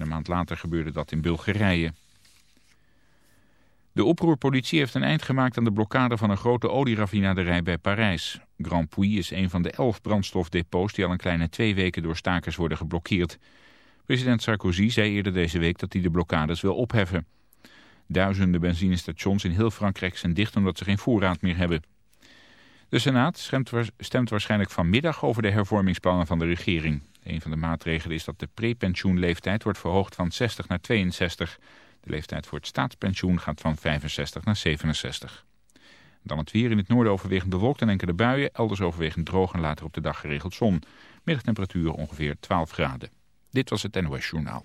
En een maand later gebeurde dat in Bulgarije. De oproerpolitie heeft een eind gemaakt aan de blokkade van een grote olieraffinaderij bij Parijs. Grand Puy is een van de elf brandstofdepots die al een kleine twee weken door stakers worden geblokkeerd. President Sarkozy zei eerder deze week dat hij de blokkades wil opheffen. Duizenden benzinestations in heel Frankrijk zijn dicht omdat ze geen voorraad meer hebben. De Senaat stemt waarschijnlijk vanmiddag over de hervormingsplannen van de regering. Een van de maatregelen is dat de prepensioenleeftijd wordt verhoogd van 60 naar 62. De leeftijd voor het staatspensioen gaat van 65 naar 67. Dan het weer in het noorden overwegend bewolkt en enkele buien. Elders overwegend droog en later op de dag geregeld zon. Middagtemperatuur ongeveer 12 graden. Dit was het NOS Journaal.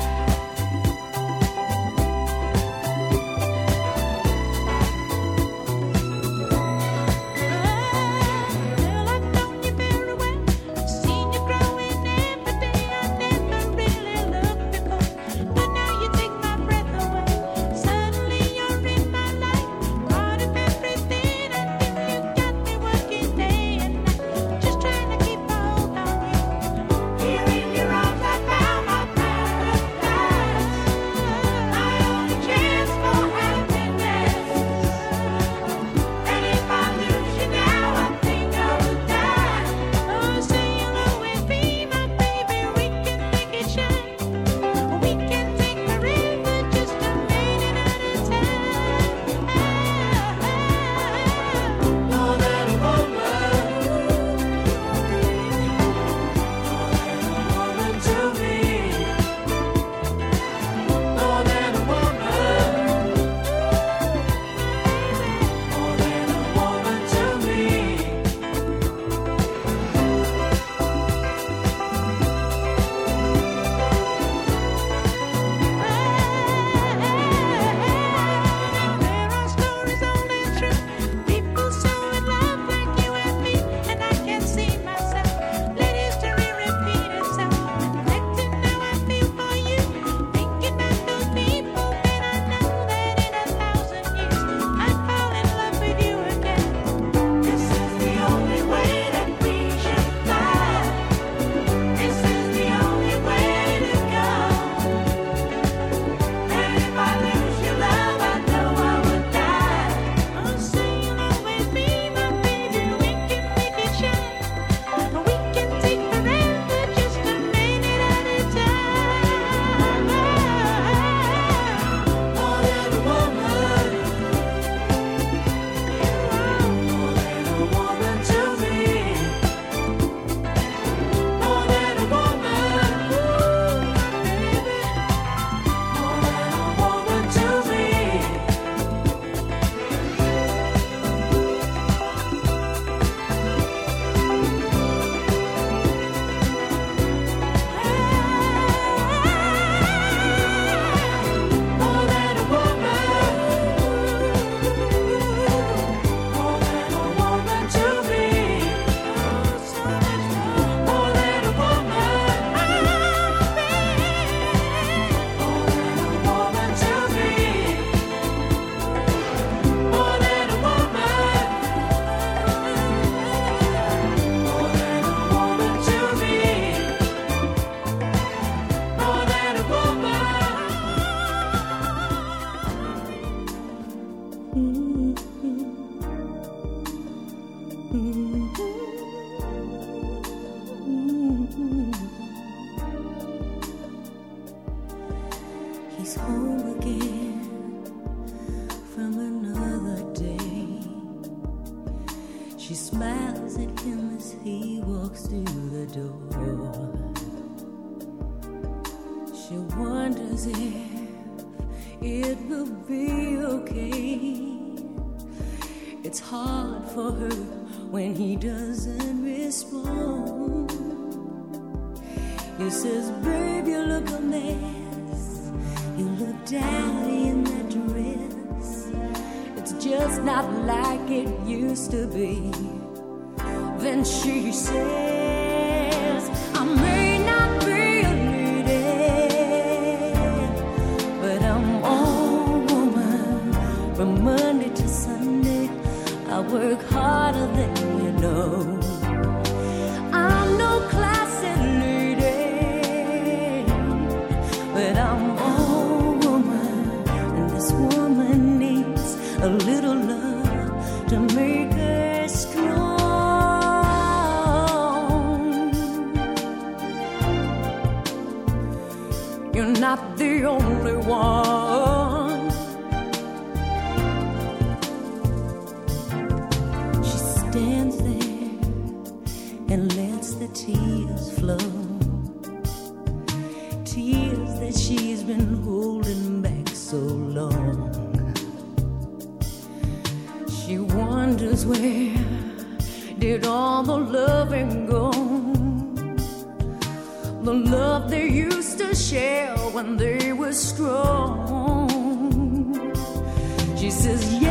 Stands there and lets the tears flow. Tears that she's been holding back so long. She wonders where did all the loving go? The love they used to share when they were strong. She says, Yes,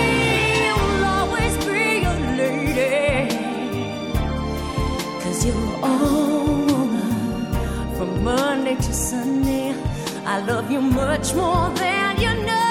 Cause woman from Monday to Sunday. I love you much more than you know.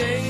shame.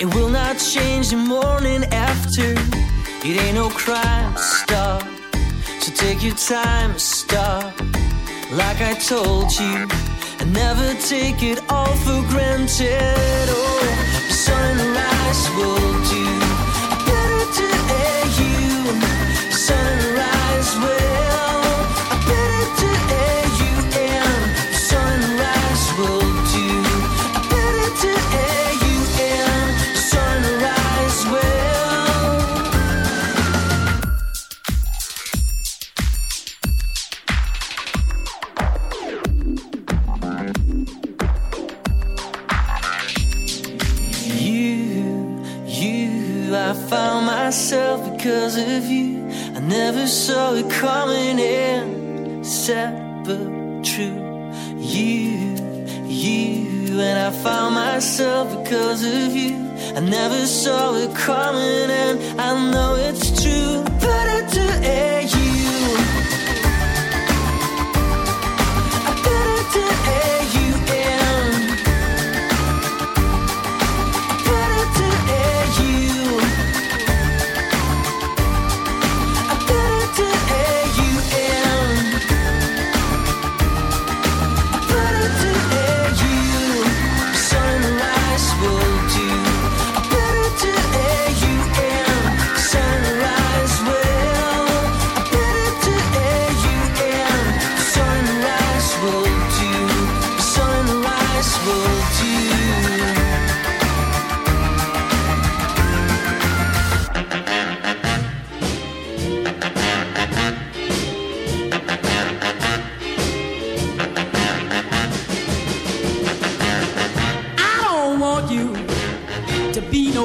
It will not change the morning after. It ain't no crime, stop. So take your time, stop. Like I told you, and never take it all for granted. Oh, the sunrise will do. separate true. You, you, and I found myself because of you. I never saw it coming, and I know it's true, but I do it.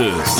9.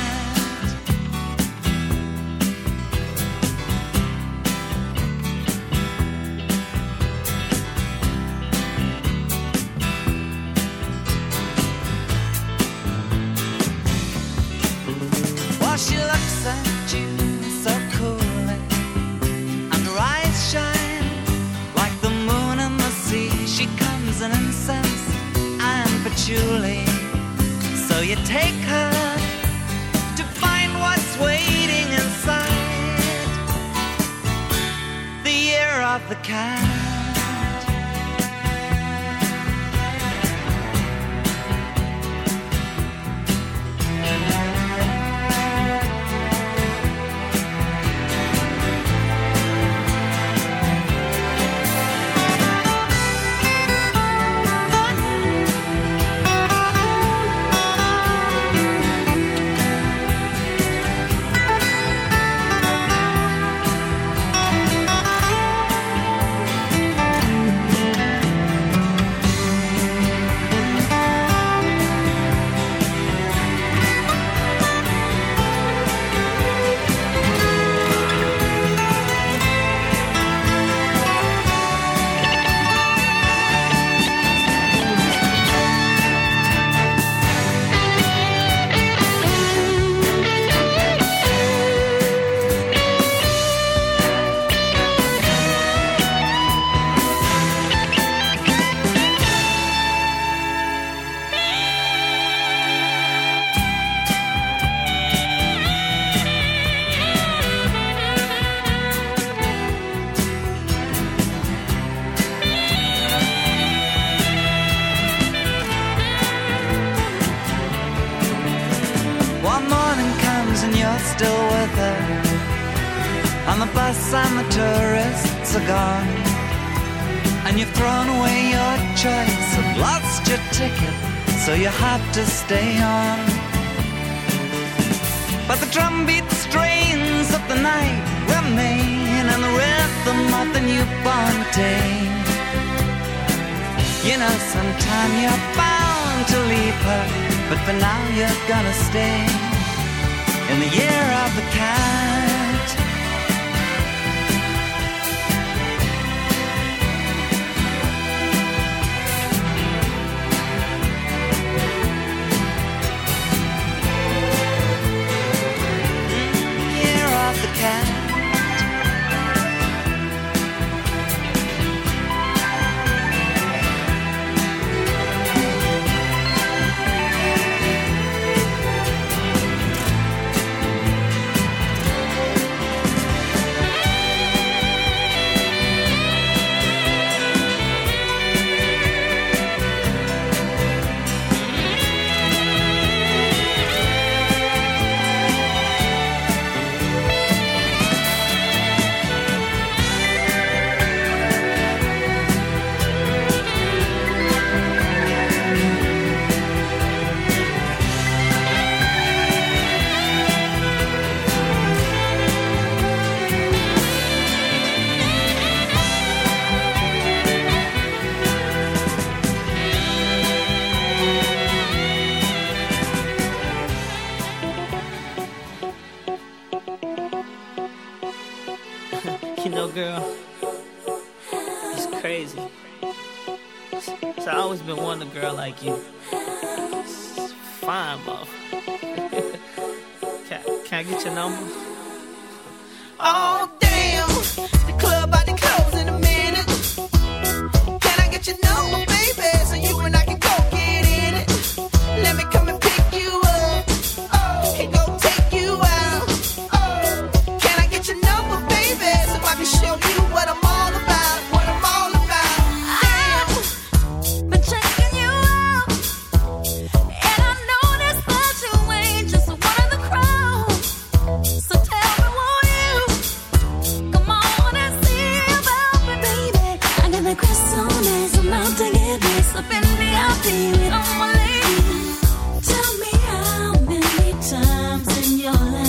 Times in your life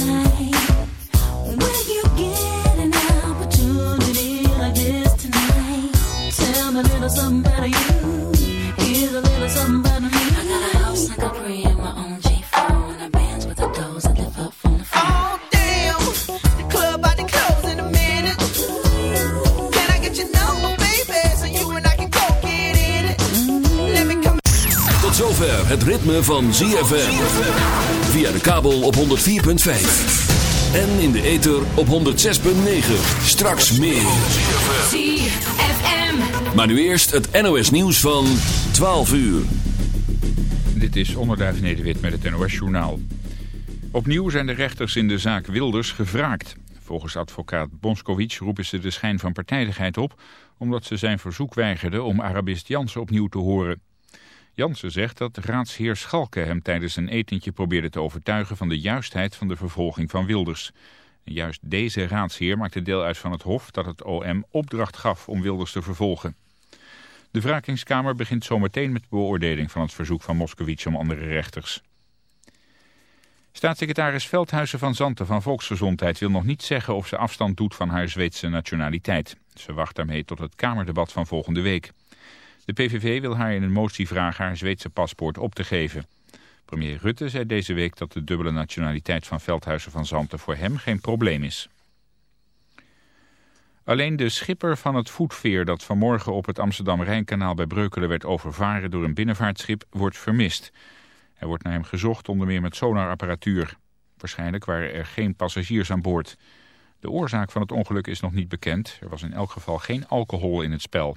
ritme van ZFM. Via de kabel op 104.5. En in de ether op 106.9. Straks meer. ZFM. Maar nu eerst het NOS nieuws van 12 uur. Dit is Onderduif Nederwit met het NOS Journaal. Opnieuw zijn de rechters in de zaak Wilders gevraagd. Volgens advocaat Bonskowitz roepen ze de schijn van partijdigheid op... omdat ze zijn verzoek weigerden om Arabist Jansen opnieuw te horen. Jansen zegt dat raadsheer Schalke hem tijdens een etentje probeerde te overtuigen... van de juistheid van de vervolging van Wilders. En juist deze raadsheer maakte deel uit van het hof dat het OM opdracht gaf om Wilders te vervolgen. De wrakingskamer begint zometeen met de beoordeling van het verzoek van Moskowitz om andere rechters. Staatssecretaris Veldhuizen van Zanten van Volksgezondheid wil nog niet zeggen of ze afstand doet van haar Zweedse nationaliteit. Ze wacht daarmee tot het Kamerdebat van volgende week. De PVV wil haar in een motie vragen haar Zweedse paspoort op te geven. Premier Rutte zei deze week dat de dubbele nationaliteit van Veldhuizen van Zanten voor hem geen probleem is. Alleen de schipper van het voetveer dat vanmorgen op het Amsterdam-Rijnkanaal bij Breukelen werd overvaren door een binnenvaartschip wordt vermist. Er wordt naar hem gezocht onder meer met sonarapparatuur. Waarschijnlijk waren er geen passagiers aan boord. De oorzaak van het ongeluk is nog niet bekend. Er was in elk geval geen alcohol in het spel.